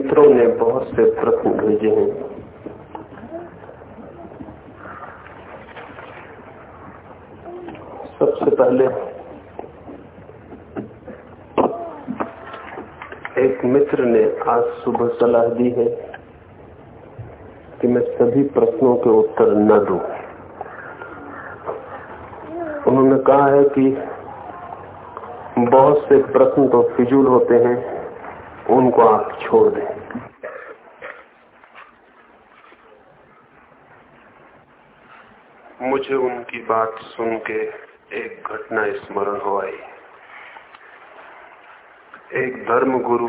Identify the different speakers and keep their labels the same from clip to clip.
Speaker 1: मित्रों ने बहुत से प्रश्न भेजे हैं सबसे पहले एक मित्र ने आज सुबह सलाह दी है कि मैं सभी प्रश्नों के उत्तर न दूँ। उन्होंने कहा है कि बहुत से प्रश्न तो फिजूल होते हैं, उनको आप छोड़ दें मुझे उनकी बात सुन के एक घटना स्मरण हो आई। एक धर्म गुरु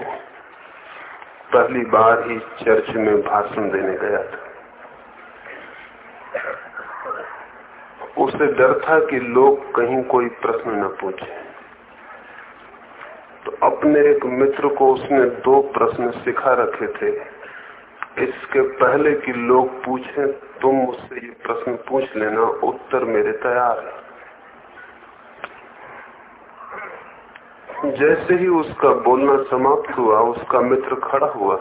Speaker 1: पहली बार ही चर्च में भाषण देने गया था। उसे डर था कि लोग कहीं कोई प्रश्न न पूछे। तो अपने एक मित्र को उसने दो प्रश्न सिखा रखे थे। इसके पहले कि लोग पूछें, तुम मुझसे ये प्रश्न पूछ लेना, उत्तर मेरे तैयार है। जैसे ही उसका बोलना समाप्त हुआ, उसका मित्र खड़ा हुआ।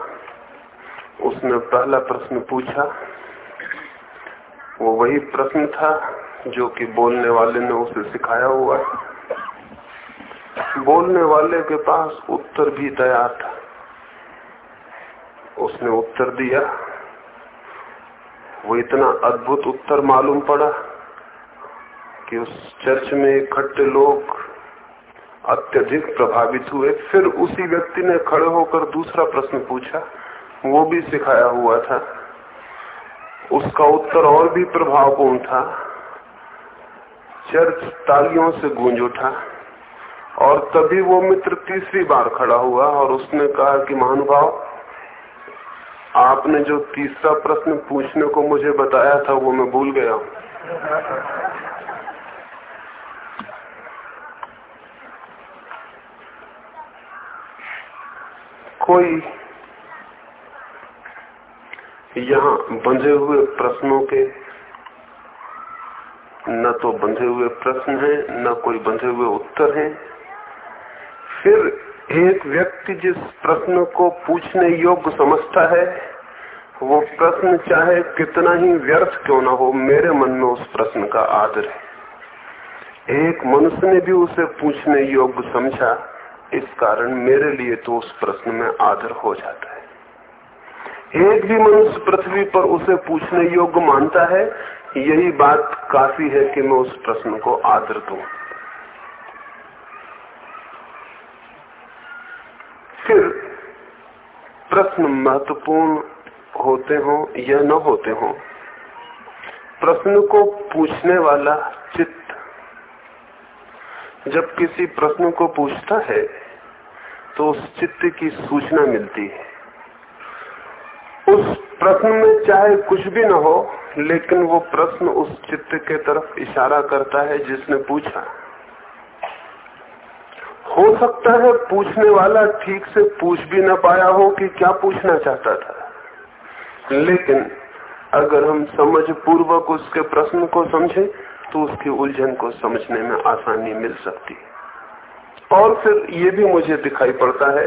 Speaker 1: उसने पहला प्रश्न पूछा। वो वही प्रश्न था जो कि बोलने वाले ने उसे सिखाया हुआ। बोलने वाले के पास उत्तर भी तैयार था। उसने उत्तर दिया। वो इतना अद्भुत उत्तर मालूम पड़ा कि उस चर्च में इकट्ठे लोग अत्यधिक प्रभावित हुए। फिर उसी व्यक्ति ने खड़े होकर दूसरा प्रश्न पूछा। वो भी सिखाया हुआ था। उसका उत्तर और भी प्रभावपूर्ण था। चर्च तालियों से गूंज उठा और तभी वो मित्र तीसरी बार खड़ा हुआ और उसने कहा कि महानुभाव आपने जो तीसरा प्रश्न पूछने को मुझे बताया था, वो मैं भूल गया हूँ। कोई यहाँ बंधे हुए प्रश्नों के, न तो बंधे हुए प्रश्न है, न कोई बंधे हुए उत्तर है। फिर एक व्यक्ति जिस प्रश्न को पूछने योग्य समझता है, वो प्रश्न चाहे कितना ही व्यर्थ क्यों ना हो, मेरे मन में उस प्रश्न का आदर है। एक मनुष्य ने भी उसे पूछने योग्य समझा, इस कारण मेरे लिए तो उस प्रश्न में आदर हो जाता है। एक भी मनुष्य पृथ्वी पर उसे पूछने योग्य मानता है, यही बात काफ़ी है कि मैं उस प्रश्न को आदर दू। फिर प्रश्न महत्वपूर्ण होते हो या न होते हो, प्रश्न को पूछने वाला चित्त जब किसी प्रश्न को पूछता है तो उस चित्त की सूचना मिलती है। उस प्रश्न में चाहे कुछ भी न हो, लेकिन वो प्रश्न उस चित्त के तरफ़ इशारा करता है जिसने पूछा। हो सकता है पूछने वाला ठीक से पूछ भी ना पाया हो कि क्या पूछना चाहता था। लेकिन अगर हम समझ पूर्वक उसके प्रश्न को समझें तो उसकी उलझन को समझने में आसानी मिल सकती है। और फिर ये भी मुझे दिखाई पड़ता है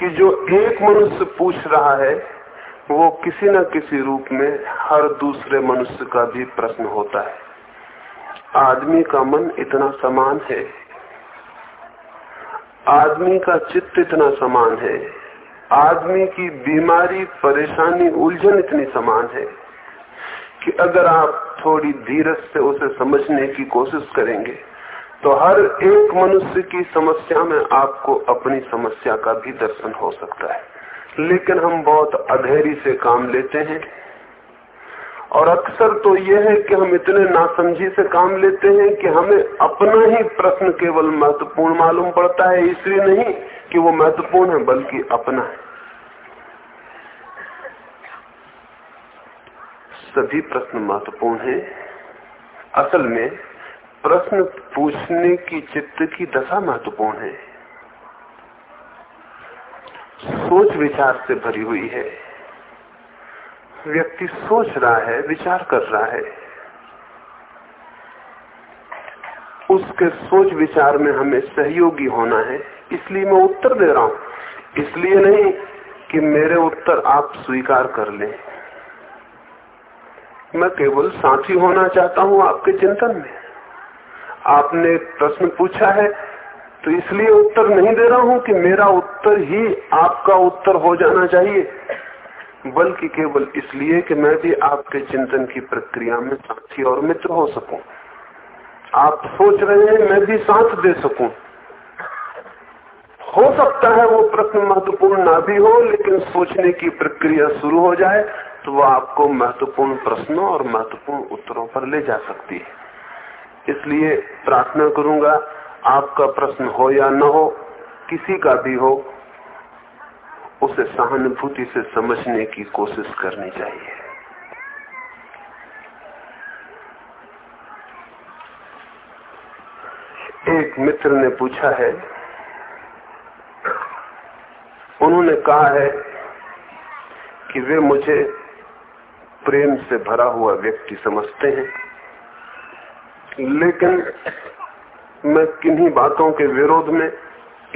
Speaker 1: कि जो एक मनुष्य पूछ रहा है, वो किसी न किसी रूप में हर दूसरे मनुष्य का भी प्रश्न होता है। आदमी का मन इतना समान है आदमी का चित्त इतना समान है। आदमी की बीमारी, परेशानी, उलझन इतनी समान है कि अगर आप थोड़ी धीरज से उसे समझने की कोशिश करेंगे तो हर एक मनुष्य की समस्या में आपको अपनी समस्या का भी दर्शन हो सकता है। लेकिन हम बहुत अधेरी से काम लेते हैं। और अक्सर तो यह है कि हम इतने नासमझी से काम लेते हैं कि हमें अपना ही प्रश्न केवल महत्वपूर्ण मालूम पड़ता है, इसलिए नहीं कि वो महत्वपूर्ण है, बल्कि अपना है। सभी प्रश्न महत्वपूर्ण है। असल में प्रश्न पूछने की चित्त की दशा महत्वपूर्ण है। सोच विचार से भरी हुई है। व्यक्ति सोच रहा है, विचार कर रहा है। उसके सोच विचार में हमें सहयोगी होना है। इसलिए मैं उत्तर दे रहा हूँ। इसलिए नहीं कि मेरे उत्तर आप स्वीकार कर लें। मैं केवल साथी होना चाहता हूँ आपके चिंतन में। आपने प्रश्न पूछा है तो इसलिए उत्तर नहीं दे रहा हूँ कि मेरा उत्तर ही आपका उत्तर हो जाना चाहिए। बल्कि केवल इसलिए कि मैं भी आपके चिंतन की प्रक्रिया में साथी और मित्र हो सकूँ। आप सोच रहे हैं, मैं भी साथ दे सकूँ। हो सकता है वो प्रश्न महत्वपूर्ण ना भी हो, लेकिन सोचने की प्रक्रिया शुरू हो जाए तो वो आपको महत्वपूर्ण प्रश्नों और महत्वपूर्ण उत्तरों पर ले जा सकती है। इसलिए प्रार्थना करूँगा, आपका प्रश्न हो या न हो, किसी का भी हो उसे सहानुभूति से समझने की कोशिश करनी चाहिए। एक मित्र ने पूछा है, उन्होंने कहा है कि वे मुझे प्रेम से भरा हुआ व्यक्ति समझते हैं, लेकिन मैं किन्हीं बातों के विरोध में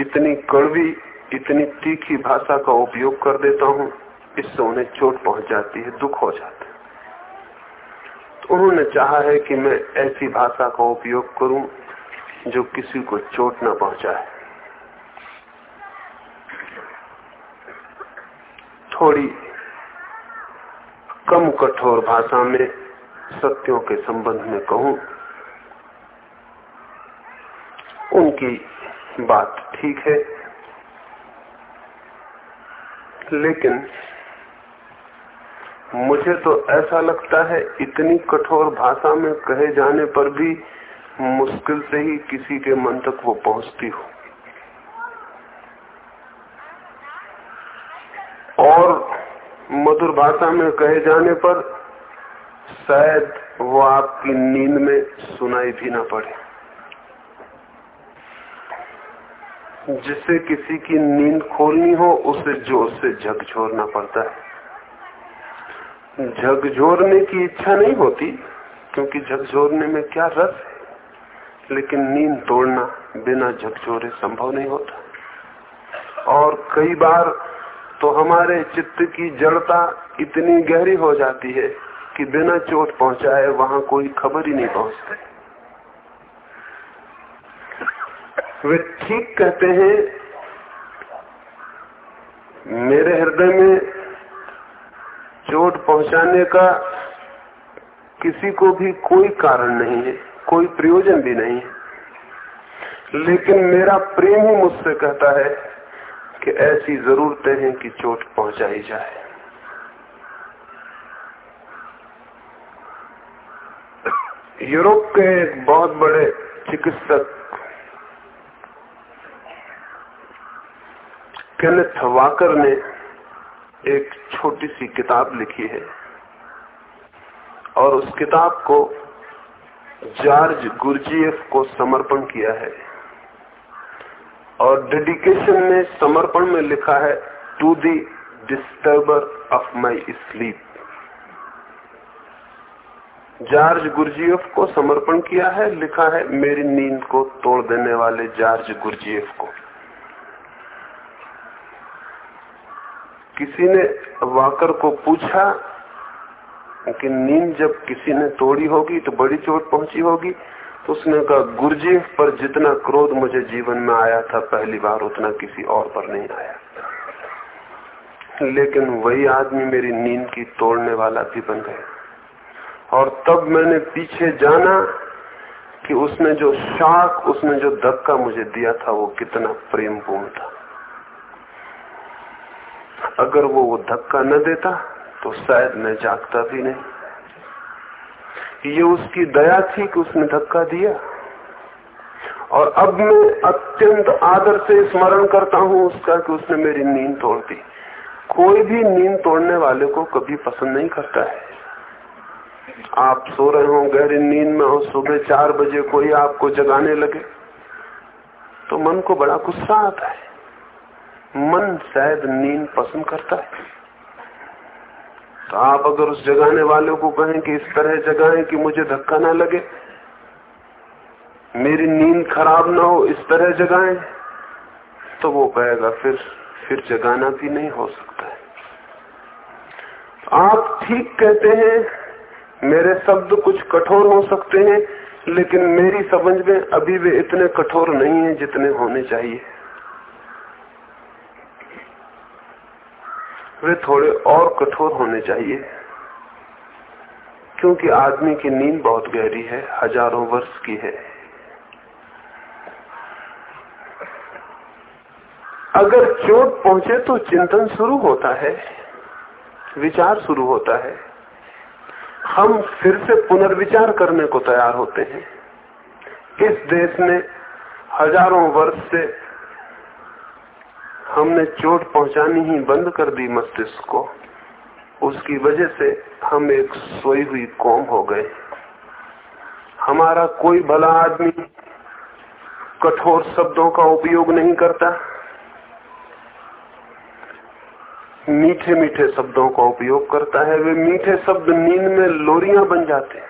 Speaker 1: इतनी कड़वी इतनी तीखी भाषा का उपयोग कर देता हूँ, इससे उन्हें चोट पहुँच जाती है, दुख हो जाता है। तो उन्होंने चाहा है कि मैं ऐसी भाषा का उपयोग करूँ जो किसी को चोट न पहुँचाए। थोड़ी कम कठोर भाषा में सत्यों के संबंध में कहूँ, उनकी बात ठीक है। लेकिन मुझे तो ऐसा लगता है इतनी कठोर भाषा में कहे जाने पर भी मुश्किल से ही किसी के मन तक वो पहुँचती हो। और मधुर भाषा में कहे जाने पर शायद वो आपकी नींद में सुनाई भी ना पड़े। जिससे किसी की नींद खोलनी हो उसे ज़ोर से झकझोरना पड़ता है। झकझोरने की इच्छा नहीं होती, क्योंकि झकझोरने में क्या रस है? लेकिन नींद तोड़ना बिना झकझोरे संभव नहीं होता। और कई बार तो हमारे चित्त की जड़ता इतनी गहरी हो जाती है कि बिना चोट पहुँचाए वहाँ कोई खबर ही नहीं पहुँचती। वे ठीक कहते हैं, मेरे हृदय में चोट पहुँचाने का किसी को भी कोई कारण नहीं है, कोई प्रयोजन भी नहीं है। लेकिन मेरा प्रेम ही मुझसे कहता है कि ऐसी जरूरतें हैं कि चोट पहुंचाई जाए। यूरोप के एक बहुत बड़े चिकित्सक केनेथ वाकर ने एक छोटी सी किताब लिखी है और उस किताब को जॉर्ज गुरजीएफ को समर्पण किया है और डेडिकेशन में समर्पण में लिखा है to the disturber of my sleep George Gurdjieff को समर्पण किया है, लिखा है, मेरी नींद को तोड़ देने वाले जॉर्ज गुरजीएफ को। किसी ने वाकर को पूछा कि नींद जब किसी ने तोड़ी होगी तो बड़ी चोट पहुँची होगी तो उसने कहा, गुरुजी, पर जितना क्रोध मुझे जीवन में आया था, पहली बार उतना किसी और पर नहीं आया। लेकिन वही आदमी मेरी नींद की तोड़ने वाला भी बन गया। और तब मैंने पीछे जाना कि उसने जो शाख उसने जो धक्का मुझे दिया था, वो कितना प्रेमपूर्ण था। अगर वो वो धक्का न देता तो शायद मैं जागता भी नहीं। ये उसकी दया थी कि उसने धक्का दिया। और अब मैं अत्यंत आदर से स्मरण करता हूँ उसका कि उसने मेरी नींद तोड़ दी। कोई भी नींद तोड़ने वाले को कभी पसंद नहीं करता है। आप सो रहे हो, गहरी नींद में हो, सुबह चार बजे कोई आपको जगाने लगे तो मन को बड़ा गुस्सा आता है। मन शायद नींद पसंद करता है। तो आप अगर उस जगाने वाले को कहें कि इस तरह जगाएँ कि मुझे धक्का ना लगे, मेरी नींद खराब ना हो, इस तरह जगाएँ तो वो कहेगा, फिर फिर जगाना भी नहीं हो सकता है। आप ठीक कहते हैं, मेरे शब्द कुछ कठोर हो सकते हैं, लेकिन मेरी समझ में अभी वे इतने कठोर नहीं है जितने होने चाहिए। वे थोड़े और कठोर होने चाहिए। क्योंकि आदमी की नींद बहुत गहरी है, हज़ारों वर्ष की है। अगर चोट पहुँचे तो चिंतन शुरू होता है, विचार शुरू होता है। हम फिर से पुनर्विचार करने को तैयार होते हैं। इस देश में हज़ारों वर्ष से हमने चोट पहुंचानी ही बंद कर दी मस्तिष्क को। उसकी वजह से हम एक सोई हुई कौम हो गए। हमारा कोई भला आदमी कठोर शब्दों का उपयोग नहीं करता। मीठे मीठे शब्दों का उपयोग करता है। वे मीठे शब्द नींद में लोरियाँ बन जाते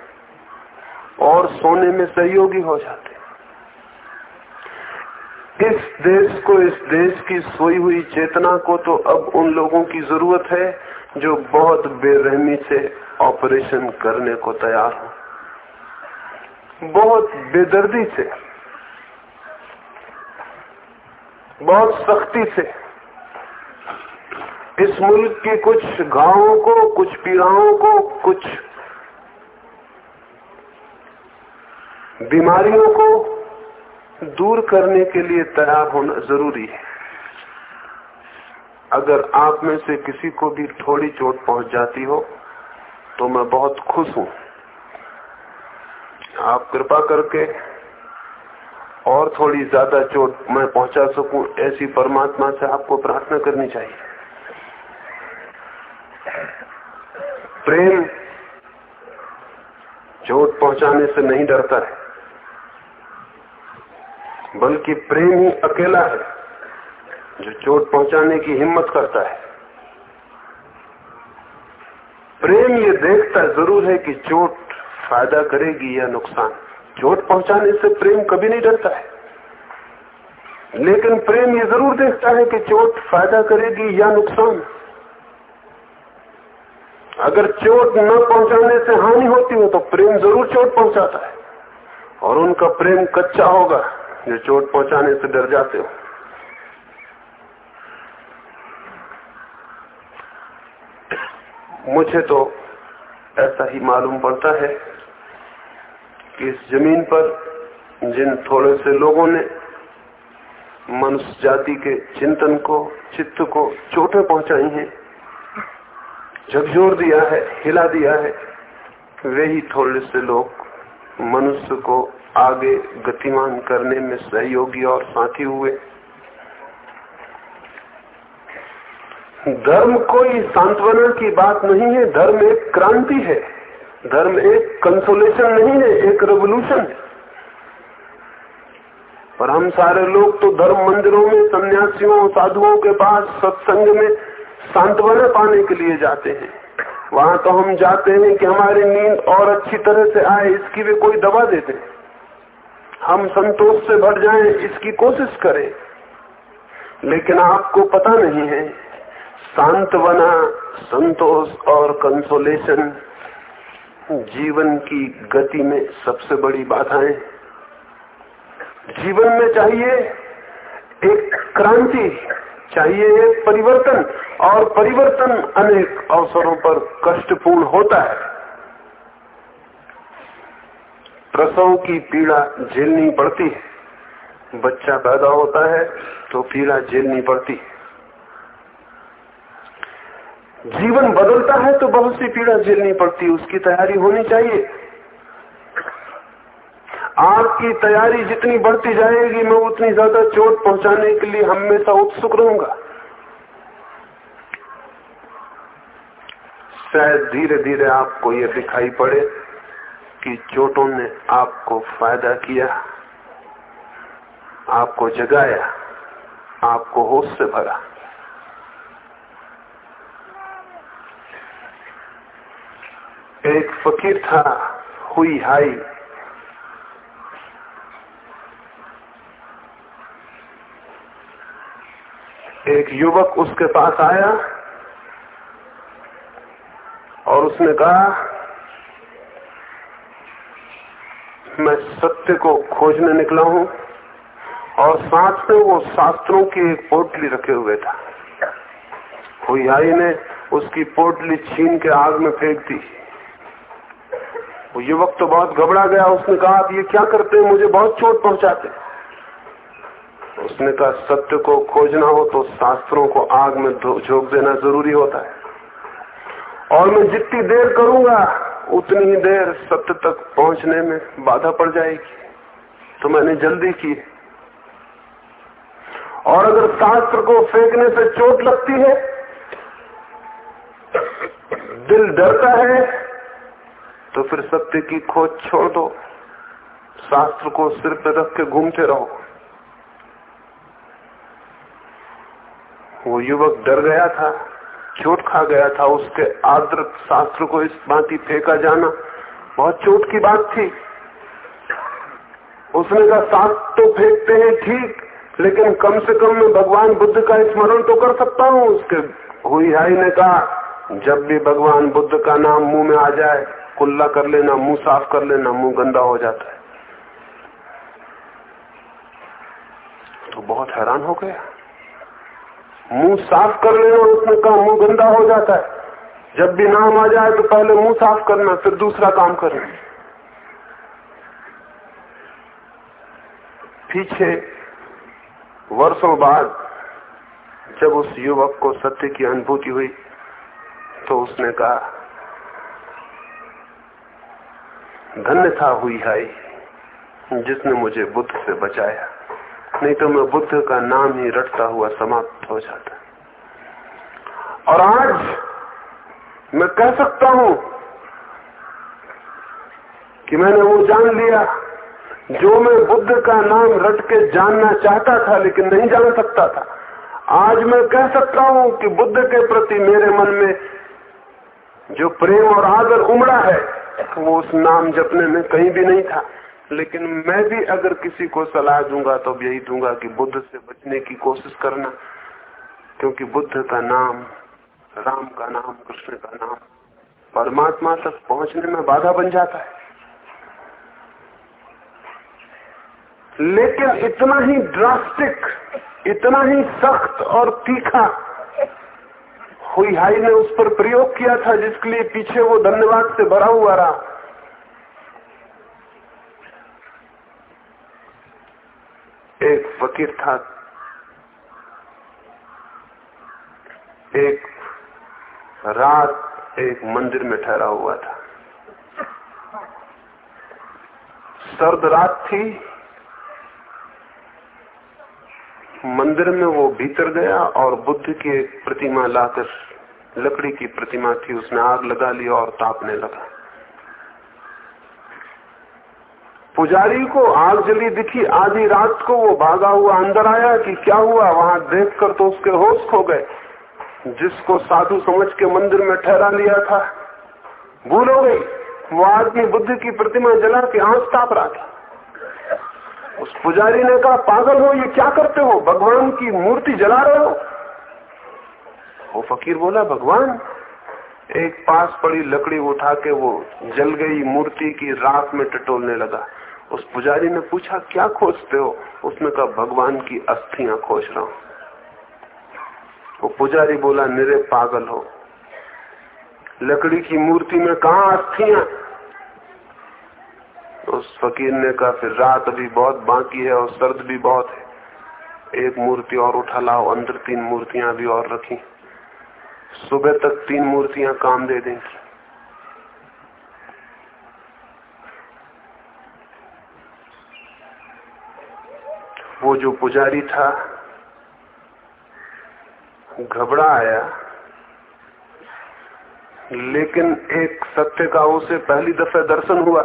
Speaker 1: और सोने में सहयोगी हो जाते इस देश को, इस देश की सोई हुई चेतना को तो अब उन लोगों की ज़रूरत है जो बहुत बेरहमी से ऑपरेशन करने को तैयार हो। बहुत बेदर्दी से, बहुत सख्ती से इस मुल्क के कुछ गाँवों को, कुछ पीड़ाओं को, कुछ बीमारियों को दूर करने के लिए तैयार होना ज़रूरी है। अगर आप में से किसी को भी थोड़ी चोट पहुँच जाती हो तो मैं बहुत खुश हूँ। आप कृपा करके और थोड़ी ज़्यादा चोट मैं पहुँचा सकूँ, ऐसी परमात्मा से आपको प्रार्थना करनी चाहिए। प्रेम चोट पहुँचाने से नहीं डरता है। बल्कि प्रेम ही अकेला है, जो चोट पहुँचाने की हिम्मत करता है। प्रेम ये देखता ज़रूर है कि चोट फ़ायदा करेगी या नुकसान। चोट पहुँचाने से प्रेम कभी नहीं डरता है। लेकिन प्रेम ये ज़रूर देखता है कि चोट फ़ायदा करेगी या नुकसान। अगर चोट न पहुँचाने से हानि होती हो तो प्रेम ज़रूर चोट पहुंचाता है। और उनका प्रेम कच्चा होगा। जो चोट पहुँचाने से डर जाते हो। मुझे तो ऐसा ही मालूम पड़ता है कि इस ज़मीन पर जिन थोड़े से लोगों ने मनुष्य जाति के चिंतन को, चित्त को चोटें पहुंचाई हैं, झकझोर दिया है, हिला दिया है, वे ही थोड़े से लोग मनुष्य को आगे गतिमान करने में सहयोगी और साथी हुए। धर्म कोई सांत्वना की बात नहीं है, धर्म एक क्रांति है। धर्म एक कंसोलेशन नहीं है, एक रेवोल्यूशन है। पर हम सारे लोग तो धर्म मंदिरों में, सन्यासियों, साधुओं के पास, सत्संग में सांत्वना पाने के लिए जाते हैं। वहाँ तो हम जाते हैं कि हमारी नींद और अच्छी तरह से आए, इसकी भी कोई दवा देते हैं हम संतोष से भर जाएँ, इसकी कोशिश करें। लेकिन आपको पता नहीं है सांत्वना संतोष और कंसोलेशन जीवन की गति में सबसे बड़ी बाधाएँ जीवन में चाहिए एक क्रांति चाहिए एक परिवर्तन, और परिवर्तन अनेक अवसरों पर कष्टपूर्ण होता है। प्रसव की पीड़ा झेलनी पड़ती है। बच्चा पैदा होता है तो पीड़ा झेलनी पड़ती है। जीवन बदलता है तो बहुत सी पीड़ा झेलनी पड़ती है। उसकी तैयारी होनी चाहिए। आपकी तैयारी जितनी बढ़ती जाएगी, मैं उतनी ज़्यादा चोट पहुँचाने के लिए हमेशा उत्सुक रहूँगा। शायद धीरे धीरे आपको ये दिखाई पड़े की चोटों ने आपको फ़ायदा किया, आपको जगाया, आपको होश से भरा। एक फकीर था, हुई हाई एक युवक उसके पास आया और उसने कहा, मैं सत्य को खोजने निकला हूँ और साथ में वो शास्त्रों की एक पोटली रखे हुए था। आई ने उसकी पोटली छीन के आग में फेंक दी। वो युवक तो बहुत घबरा गया। उसने कहा, आप ये क्या करते हैं? मुझे बहुत चोट पहुंचाते उसने कहा सत्य को खोजना हो तो शास्त्रों को आग में झोंक देना ज़रूरी होता है। और मैं जितनी देर करूँगा, उतनी ही देर सत्य तक पहुँचने में बाधा पड़ जाएगी। तो मैंने जल्दी की। और अगर शास्त्र को फेंकने से चोट लगती है, दिल डरता है तो फिर सत्य की खोज छोड़ दो। शास्त्र को सिर पर रख के घूमते रहो। वो युवक डर गया था, चोट खा गया था, उसके आदर शास्त्र को इस भांति फेंका जाना बहुत चोट की बात थी। उसने कहा शास्त्र तो फेंकते हैं ठीक, लेकिन कम से कम मैं भगवान बुद्ध का स्मरण तो कर सकता हूँ। उसके हुई हाई ने कहा, जब भी भगवान बुद्ध का नाम मुँह में आ जाए, कुल्ला कर लेना, मुँह साफ़ कर लेना, मुँह गंदा हो जाता है। तो बहुत हैरान हो गया। मुँह साफ़ कर लेना उसने कहा मुँह गंदा हो जाता है। जब भी नाम आ जाए तो पहले मुँह साफ़ करना, फिर दूसरा काम करना। पीछे वर्षों बाद जब उस युवक को सत्य की अनुभूति हुई तो उसने कहा धन्य था हुई हाई जिसने मुझे बुद्ध से बचाया। नहीं तो मैं बुद्ध का नाम ही रटता हुआ समाप्त हो जाता और आज मैं कह सकता हूँ कि मैंने वो जान लिया, जो मैं बुद्ध का नाम रट के जानना चाहता था लेकिन नहीं जान सकता था। आज मैं कह सकता हूँ कि बुद्ध के प्रति मेरे मन में जो प्रेम और आदर उमड़ा है, वो उस नाम जपने में कहीं भी नहीं था। लेकिन मैं भी अगर किसी को सलाह दूँगा तो यही दूँगा कि बुद्ध से बचने की कोशिश करना, क्योंकि बुद्ध का नाम, राम का नाम, कृष्ण का नाम, परमात्मा तक पहुँचने में बाधा बन जाता है। लेकिन इतना ही ड्रास्टिक इतना ही सख्त और तीखा हुई हाई ने उस पर प्रयोग किया था, जिसके लिए पीछे वो धन्यवाद से भरा हुआ रहा। एक फकीर था। एक रात एक मंदिर में ठहरा हुआ था। सर्द रात थी। मंदिर में वो भीतर गया और बुद्ध की एक प्रतिमा लाकर लकड़ी की प्रतिमा थी उसने आग लगा ली और तापने लगा। पुजारी को आग जली दिखी, आधी रात को वो भागा हुआ अंदर आया कि क्या हुआ? वहाँ देखकर तो उसके होश खो गए। जिसको साधु समझ के मंदिर में ठहरा लिया था, भूल हो गई। वो आदमी बुद्ध की प्रतिमा जला के आँख ताप रहा था। उस पुजारी ने कहा, पागल हो, ये क्या करते हो? भगवान की मूर्ति जला रहे हो? वो फकीर बोला, भगवान, एक पास पड़ी लकड़ी उठा के वो जल गई, मूर्ति की राख में टटोलने लगा। उस पुजारी ने पूछा, क्या खोजते हो? उसने कहा, भगवान की अस्थियाँ खोज रहा हूँ. वो पुजारी बोला, निरे पागल हो। लकड़ी की मूर्ति में कहा अस्थियाँ? तो उस फकीर ने कहा, फिर रात अभी बहुत बाकी है और सर्द भी बहुत है। एक मूर्ति और उठा लाओ, अंदर तीन मूर्तियाँ भी और रखी। सुबह तक तीन मूर्तियाँ काम दे देंगी। वो जो पुजारी था, घबरा आया। लेकिन एक सत्य का उसे पहली दफे दर्शन हुआ।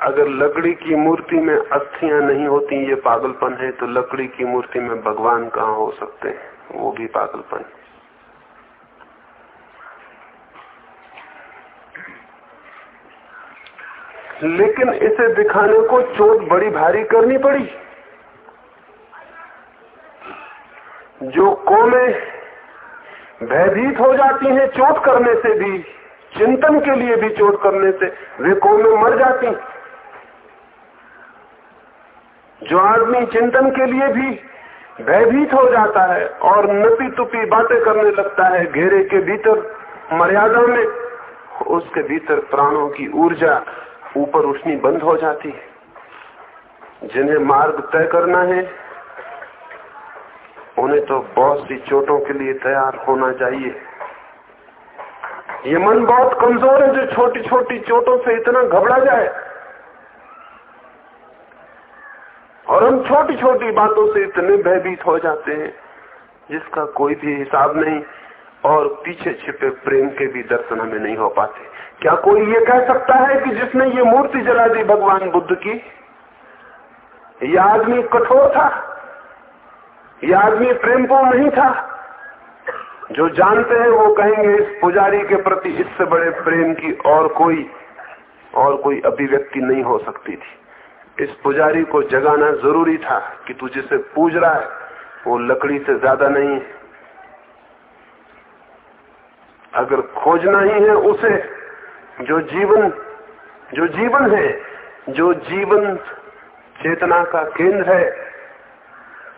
Speaker 1: अगर लकड़ी की मूर्ति में अस्थियाँ नहीं होती, ये पागलपन है तो लकड़ी की मूर्ति में भगवान कहाँ हो सकते हैं? वो भी पागलपन। लेकिन इसे दिखाने को चोट बड़ी भारी करनी पड़ी। जो कौमें भयभीत हो जाती हैं चोट करने से भी, चिंतन के लिए भी चोट करने से, वे कौमें मर जाती। जो आदमी चिंतन के लिए भी भयभीत हो जाता है और नपी तुपी बातें करने लगता है, घेरे के भीतर, मर्यादा में, उसके भीतर प्राणों की ऊर्जा ऊपर उठनी बंद हो जाती है। जिन्हें मार्ग तय करना है उन्हें तो बहुत सी चोटों के लिए तैयार होना चाहिए। ये मन बहुत कमज़ोर है जो छोटी छोटी चोटों से इतना घबरा जाए। और हम छोटी छोटी बातों से इतने भयभीत हो जाते हैं, जिसका कोई भी हिसाब नहीं, और पीछे छिपे प्रेम के भी दर्शन हमें नहीं हो पाते। क्या कोई ये कह सकता है कि जिसने ये मूर्ति जला दी भगवान बुद्ध की? यह आदमी कठोर था। यह आदमी प्रेमपूर्ण नहीं था। जो जानते हैं, वो कहेंगे, इस पुजारी के प्रति इससे बड़े प्रेम की और कोई और कोई अभिव्यक्ति नहीं हो सकती थी। इस पुजारी को जगाना ज़रूरी था कि तू जिसे पूज रहा है, वो लकड़ी से ज़्यादा नहीं अगर खोजना ही है उसे, जो जीवन जो जीवन है, जो जीवन चेतना का केंद्र है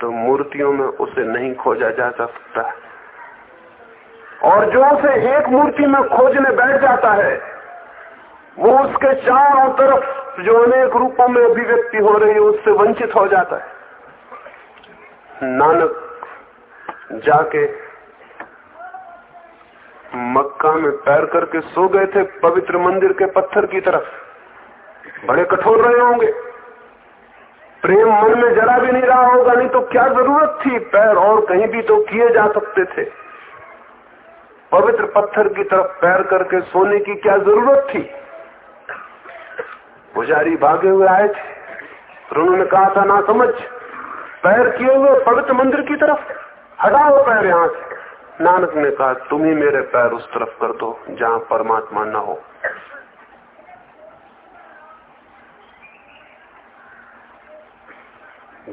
Speaker 1: तो मूर्तियों में उसे नहीं खोजा जा सकता। और जो उसे एक मूर्ति में खोजने बैठ जाता है वो उसके चारों तरफ़ जो अनेक रूपों में अभिव्यक्ति हो रही है उससे वंचित हो जाता है। नानक जाके मक्का में पैर करके सो गए थे पवित्र मंदिर के पत्थर की तरफ़। बड़े कठोर रहे होंगे। प्रेम मन में जरा भी नहीं रहा होगा, नहीं तो क्या ज़रूरत थी? पैर और कहीं भी तो किए जा सकते थे। पवित्र पत्थर की तरफ़ पैर करके सोने की क्या ज़रूरत थी? पुजारी भागे हुए आए थे। उन्होंने कहा, था ना समझ। पैर किए हुए पवित्र मंदिर की तरफ़? हटाओ पैर यहाँ से। नानक ने कहा, तुम ही मेरे पैर उस तरफ़ कर दो, जहाँ परमात्मा न हो।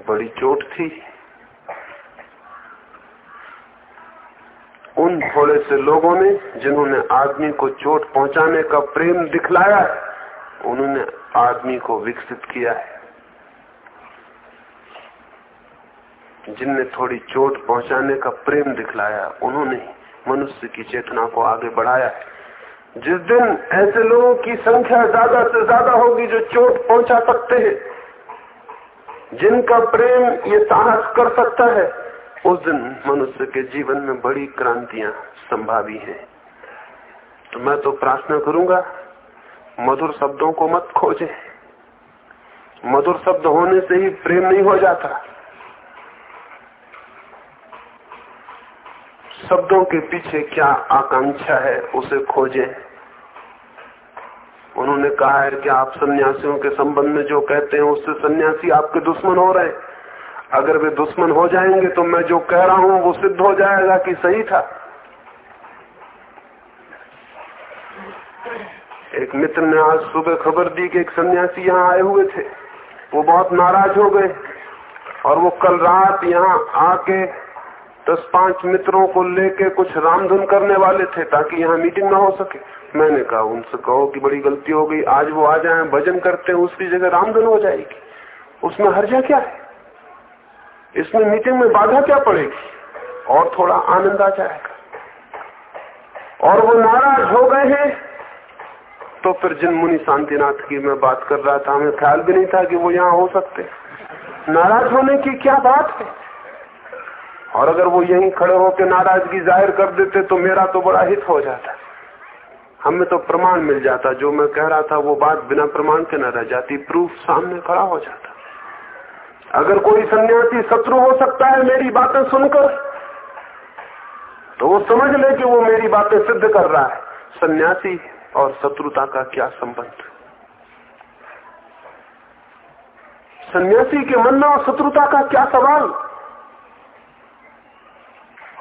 Speaker 1: बड़ी चोट थी। उन थोड़े से लोगों ने जिन्होंने आदमी को चोट पहुँचाने का प्रेम दिखलाया, उन्होंने आदमी को विकसित किया है। जिनने थोड़ी चोट पहुँचाने का प्रेम दिखलाया, उन्होंने मनुष्य की चेतना को आगे बढ़ाया है। जिस दिन ऐसे लोगों की संख्या ज़्यादा से ज़्यादा होगी जो चोट पहुँचा सकते हैं जिनका प्रेम ये साहस कर सकता है, उस दिन मनुष्य के जीवन में बड़ी क्रांतियाँ संभावी हैं। तो मैं तो प्रार्थना करूँगा, मधुर शब्दों को मत खोजे। मधुर शब्द होने से ही प्रेम नहीं हो जाता। शब्दों के पीछे क्या आकांक्षा है, उसे खोजें। उन्होंने कहा है कि आप सन्यासियों के संबंध में जो कहते हैं, उससे सन्यासी आपके दुश्मन हो रहे अगर वे दुश्मन हो जाएँगे तो मैं जो कह रहा हूँ, वो सिद्ध हो जाएगा कि सही था। एक मित्र ने आज सुबह खबर दी कि एक सन्यासी यहाँ आए हुए थे। वो बहुत नाराज़ हो गए और वो कल रात यहाँ आके दस पाँच मित्रों को लेके कुछ रामधुन करने वाले थे, ताकि यहाँ मीटिंग ना हो सके। मैंने कहा, उनसे कहो कि बड़ी गलती हो गई, आज वो आ जाए, भजन करते हैं, उसकी जगह रामधन हो जाएगी। उसमें हर्जा क्या है? इसमें मीटिंग में बाधा क्या पड़ेगी? और थोड़ा आनंद आ जाएगा। और वो नाराज़ हो गए हैं तो फिर जिन मुनि शांतिनाथ की मैं बात कर रहा था, हमें ख्याल भी नहीं था कि वो यहाँ हो सकते। नाराज़ होने की क्या बात है? और अगर वो यहीं खड़े होकर नाराज़गी ज़ाहिर कर देते तो मेरा तो बड़ा हित हो जाता। हमें तो प्रमाण मिल जाता। जो मैं कह रहा था, वो बात बिना प्रमाण के न रह जाती। प्रूफ सामने खड़ा हो जाता। अगर कोई सन्यासी शत्रु हो सकता है मेरी बातें सुनकर तो वो समझ ले कि वो मेरी बातें सिद्ध कर रहा है। सन्यासी और शत्रुता का क्या संबंध? सन्यासी के मन में और शत्रुता का क्या सवाल?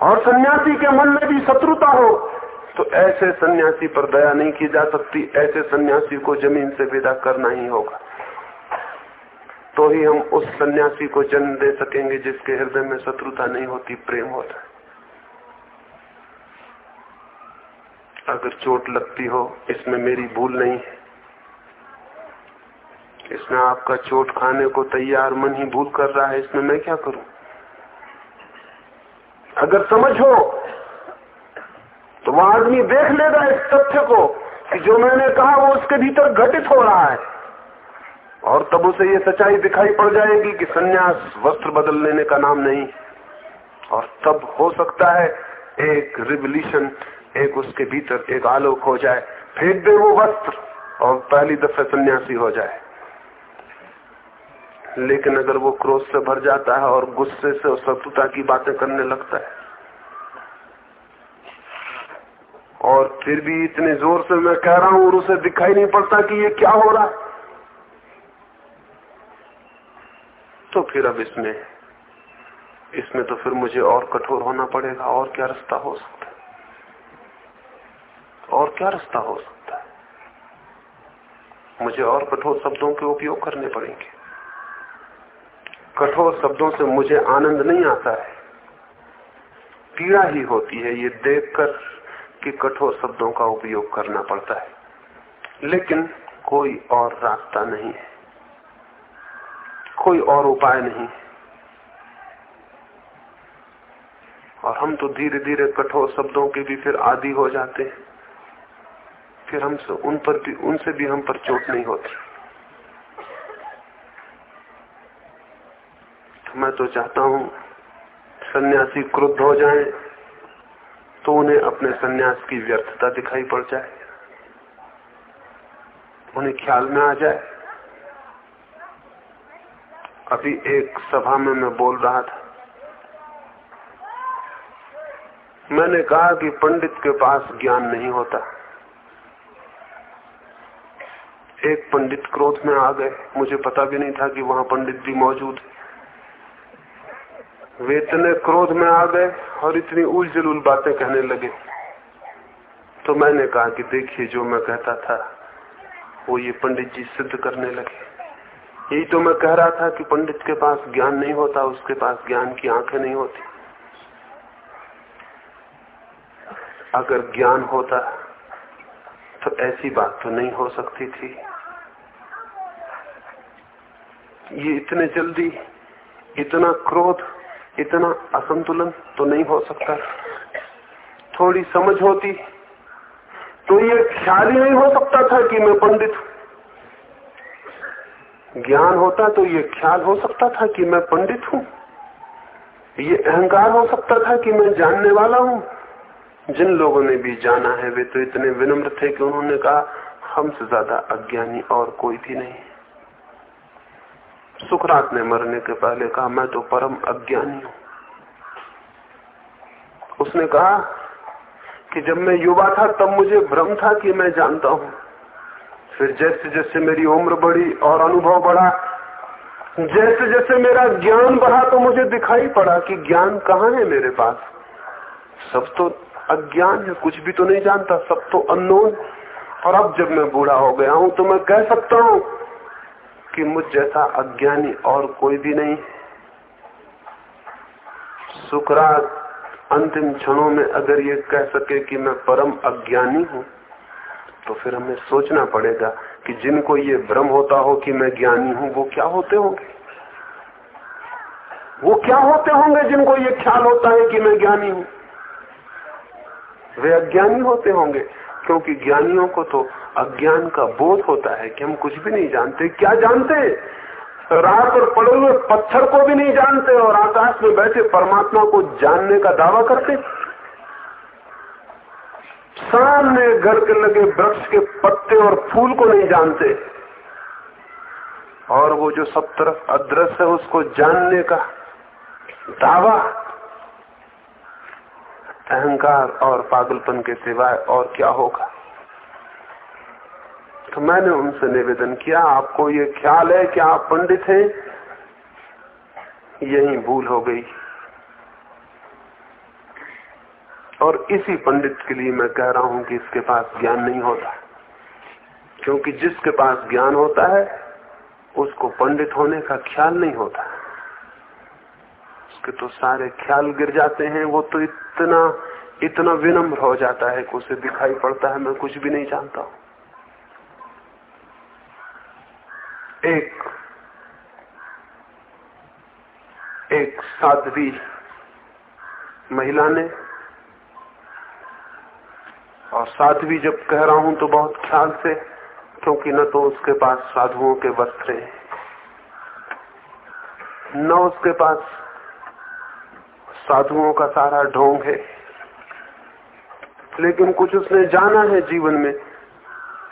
Speaker 1: और सन्यासी के मन में भी शत्रुता हो तो ऐसे सन्यासी पर दया नहीं की जा सकती, ऐसे सन्यासी को ज़मीन से विदा करना ही होगा। तो ही हम उस सन्यासी को जन्म दे सकेंगे जिसके हृदय में शत्रुता नहीं होती, प्रेम होता अगर चोट लगती हो, इसमें मेरी भूल नहीं है। इसमें आपका चोट खाने को तैयार मन ही भूल कर रहा है, इसमें मैं क्या करूँ? अगर समझ तो वह आदमी देख लेगा इस तथ्य को कि जो मैंने कहा वो उसके भीतर घटित हो रहा है। और तब उसे ये सच्चाई दिखाई पड़ जाएगी कि सन्यास वस्त्र बदल लेने का नाम नहीं। और तब हो सकता है एक रिवल्यूशन, एक उसके भीतर एक आलोक हो जाए। फेंक दे वो वस्त्र और पहली दफे सन्यासी हो जाए। लेकिन अगर वो क्रोध से भर जाता है और गुस्से से और शत्रुता की बातें करने लगता है और फिर भी इतने ज़ोर से मैं कह रहा हूँ, और उसे दिखाई नहीं पड़ता कि ये क्या हो रहा तो फिर अब इसमें इसमें तो फिर मुझे और कठोर होना पड़ेगा, और क्या रास्ता हो सकता है? और क्या रास्ता हो सकता है? मुझे और कठोर शब्दों के उपयोग करने पड़ेंगे। कठोर शब्दों से मुझे आनंद नहीं आता है। पीड़ा ही होती है, ये देखकर कि कठोर शब्दों का उपयोग करना पड़ता है। लेकिन कोई और रास्ता नहीं है। कोई और उपाय नहीं और हम तो धीरे धीरे कठोर शब्दों के भी फिर आदि हो जाते हैं। फिर हमसे उन पर भी, उनसे भी हम पर चोट नहीं होती। मैं तो चाहता हूँ सन्यासी क्रुद्ध हो जाएँ। तो उन्हें अपने सन्यास की व्यर्थता दिखाई पड़ जाए। उन्हें ख्याल में आ जाए। अभी एक सभा में मैं बोल रहा था। मैंने कहा कि पंडित के पास ज्ञान नहीं होता। एक पंडित क्रोध में आ गए। मुझे पता भी नहीं था कि वहाँ पंडित भी मौजूद है। वे इतने क्रोध में आ गए और इतनी उल बातें कहने लगे। तो मैंने कहा कि देखिए जो मैं कहता था, वो ये पंडित जी सिद्ध करने लगे। यही तो मैं कह रहा था कि पंडित के पास ज्ञान नहीं होता, उसके पास ज्ञान की आँखें नहीं होती। अगर ज्ञान होता तो ऐसी बात तो नहीं हो सकती थी। ये इतने जल्दी, इतना क्रोध इतना असंतुलन तो नहीं हो सकता। थोड़ी समझ होती। तो ये ख्याल ही नहीं हो सकता था कि मैं पंडित ज्ञान होता तो ये ख्याल हो सकता था कि मैं पंडित हूँ। ये अहंकार हो सकता था कि मैं जानने वाला हूँ। जिन लोगों ने भी जाना है, वे तो इतने विनम्र थे कि उन्होंने कहा, हमसे ज़्यादा अज्ञानी और कोई भी नहीं। सुखरात ने मरने के पहले कहा, मैं तो परम अज्ञानी हूँ। उसने कहा कि जब मैं युवा था, तब मुझे भ्रम था कि मैं जानता हूँ। फिर जैसे जैसे मेरी उम्र बढ़ी और अनुभव बढ़ा, जैसे जैसे मेरा ज्ञान बढ़ा तो मुझे दिखाई पड़ा कि ज्ञान कहाँ है मेरे पास। सब तो अज्ञान है, कुछ भी तो नहीं जानता, सब तो अननोन। और अब जब मैं बूढ़ा हो गया हूँ तो मैं कह सकता हूँ कि मुझ जैसा अज्ञानी और कोई भी नहीं। सुकरात अंतिम क्षणों में अगर ये कह सके कि मैं परम अज्ञानी हूँ तो फिर हमें सोचना पड़ेगा कि जिनको ये भ्रम होता हो कि मैं ज्ञानी हूँ, वो क्या होते होंगे? वो क्या होते होंगे जिनको ये ख्याल होता है कि मैं ज्ञानी हूँ? वे अज्ञानी होते होंगे। क्योंकि ज्ञानियों को तो अज्ञान का बोध होता है कि हम कुछ भी नहीं जानते। क्या जानते? रात और पड़े हुए पत्थर को भी नहीं जानते और आकाश में बैठे परमात्मा को जानने का दावा करते। सामने घर के लगे वृक्ष के पत्ते और फूल को नहीं जानते। और वो जो सब तरफ़ अदृश्य है, उसको जानने का दावा अहंकार और पागलपन के सिवाय और क्या होगा? तो मैंने उनसे निवेदन किया, आपको ये ख्याल है कि आप पंडित हैं? यही भूल हो गई। और इसी पंडित के लिए मैं कह रहा हूँ कि इसके पास ज्ञान नहीं होता। क्योंकि जिसके पास ज्ञान होता है, उसको पंडित होने का ख्याल नहीं होता। उसके तो सारे ख्याल गिर जाते हैं, वो तो इतना इतना विनम्र हो जाता है कि उसे दिखाई पड़ता है, मैं कुछ भी नहीं जानता हूँ। एक एक साध्वी महिला ने, और साध्वी जब कह रहा हूँ तो बहुत ख्याल से, क्योंकि न तो उसके पास साधुओं के वस्त्र हैं, न उसके पास साधुओं का सारा ढोंग है। लेकिन कुछ उसने जाना है जीवन में।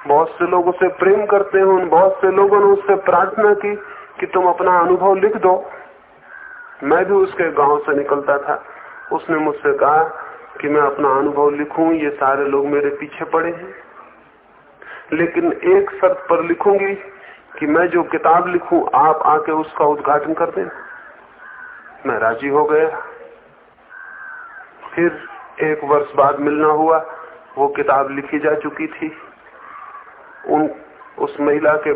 Speaker 1: बहुत से लोग उसे प्रेम करते हैं, उन बहुत से लोगों ने उससे प्रार्थना की कि तुम अपना अनुभव लिख दो। मैं भी उसके गाँव से निकलता था। उसने मुझसे कहा कि मैं अपना अनुभव लिखूं, ये सारे लोग मेरे पीछे पड़े हैं। लेकिन एक शर्त पर लिखूँगी कि मैं जो किताब लिखूं, आप आके उसका उद्घाटन कर दें। मैं राज़ी हो गया। फिर एक वर्ष बाद मिलना हुआ, वो किताब लिखी जा चुकी थी। उन, उस महिला के